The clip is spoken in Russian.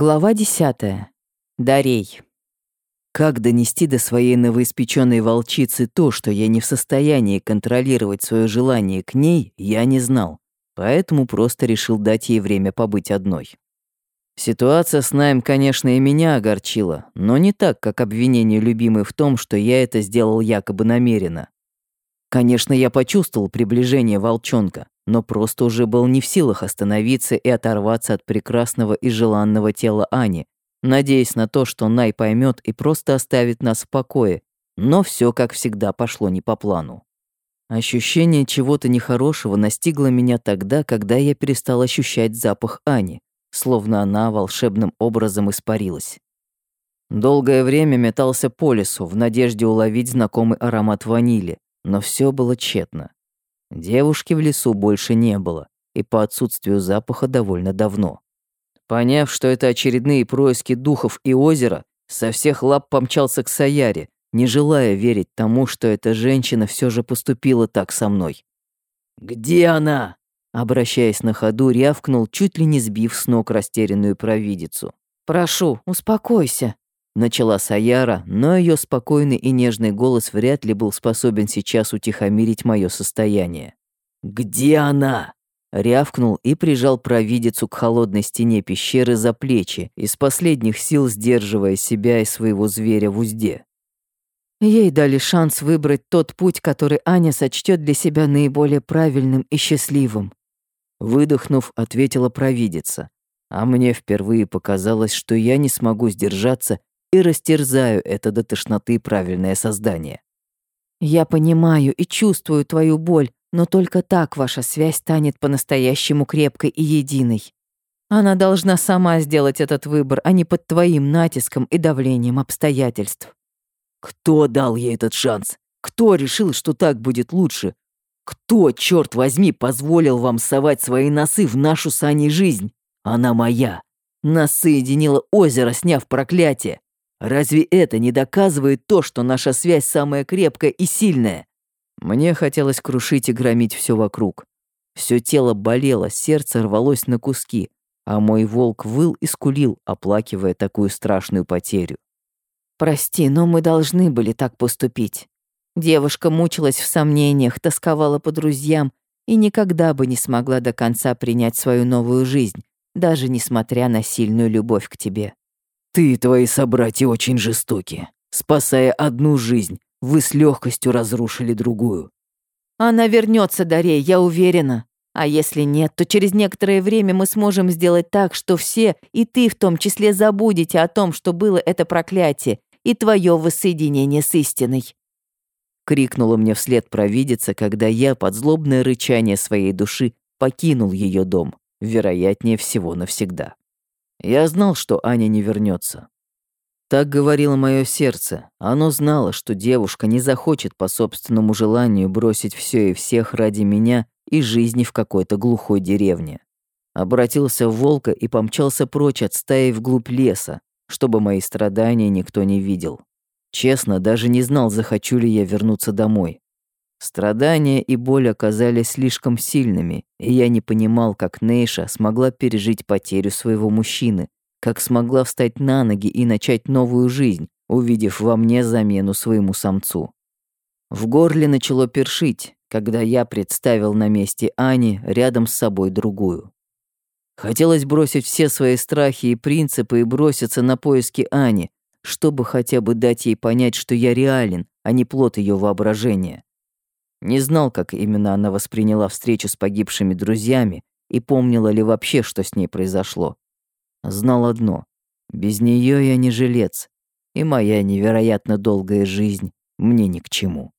Глава 10. Дарей. Как донести до своей новоиспеченной волчицы то, что я не в состоянии контролировать свое желание к ней, я не знал, поэтому просто решил дать ей время побыть одной. Ситуация с Наем, конечно, и меня огорчила, но не так, как обвинение любимой в том, что я это сделал якобы намеренно. Конечно, я почувствовал приближение волчонка, но просто уже был не в силах остановиться и оторваться от прекрасного и желанного тела Ани, надеясь на то, что Най поймет и просто оставит нас в покое, но все, как всегда, пошло не по плану. Ощущение чего-то нехорошего настигло меня тогда, когда я перестал ощущать запах Ани, словно она волшебным образом испарилась. Долгое время метался по лесу в надежде уловить знакомый аромат ванили, но все было тщетно. Девушки в лесу больше не было, и по отсутствию запаха довольно давно. Поняв, что это очередные происки духов и озера, со всех лап помчался к Саяре, не желая верить тому, что эта женщина все же поступила так со мной. «Где она?» Обращаясь на ходу, рявкнул, чуть ли не сбив с ног растерянную провидицу. «Прошу, успокойся», Начала Саяра, но ее спокойный и нежный голос вряд ли был способен сейчас утихомирить мое состояние. «Где она?» Рявкнул и прижал провидицу к холодной стене пещеры за плечи, из последних сил сдерживая себя и своего зверя в узде. Ей дали шанс выбрать тот путь, который Аня сочтет для себя наиболее правильным и счастливым. Выдохнув, ответила провидица. А мне впервые показалось, что я не смогу сдержаться и растерзаю это до тошноты правильное создание. Я понимаю и чувствую твою боль, но только так ваша связь станет по-настоящему крепкой и единой. Она должна сама сделать этот выбор, а не под твоим натиском и давлением обстоятельств. Кто дал ей этот шанс? Кто решил, что так будет лучше? Кто, черт возьми, позволил вам совать свои носы в нашу с Аней жизнь? Она моя. Нас соединило озеро, сняв проклятие. Разве это не доказывает то, что наша связь самая крепкая и сильная? Мне хотелось крушить и громить все вокруг. Все тело болело, сердце рвалось на куски, а мой волк выл и скулил, оплакивая такую страшную потерю. «Прости, но мы должны были так поступить». Девушка мучилась в сомнениях, тосковала по друзьям и никогда бы не смогла до конца принять свою новую жизнь, даже несмотря на сильную любовь к тебе. Ты и твои собратья очень жестоки. Спасая одну жизнь, вы с легкостью разрушили другую. Она вернется, Дарей, я уверена. А если нет, то через некоторое время мы сможем сделать так, что все, и ты в том числе, забудете о том, что было это проклятие, и твое воссоединение с истиной. Крикнула мне вслед провидица, когда я под злобное рычание своей души покинул ее дом, вероятнее всего навсегда. Я знал, что Аня не вернется. Так говорило мое сердце. Оно знало, что девушка не захочет по собственному желанию бросить все и всех ради меня и жизни в какой-то глухой деревне. Обратился в волка и помчался прочь от стаи вглубь леса, чтобы мои страдания никто не видел. Честно, даже не знал, захочу ли я вернуться домой. Страдания и боль оказались слишком сильными, и я не понимал, как Нейша смогла пережить потерю своего мужчины, как смогла встать на ноги и начать новую жизнь, увидев во мне замену своему самцу. В горле начало першить, когда я представил на месте Ани рядом с собой другую. Хотелось бросить все свои страхи и принципы и броситься на поиски Ани, чтобы хотя бы дать ей понять, что я реален, а не плод ее воображения. Не знал, как именно она восприняла встречу с погибшими друзьями и помнила ли вообще, что с ней произошло. Знал одно — без нее я не жилец, и моя невероятно долгая жизнь мне ни к чему.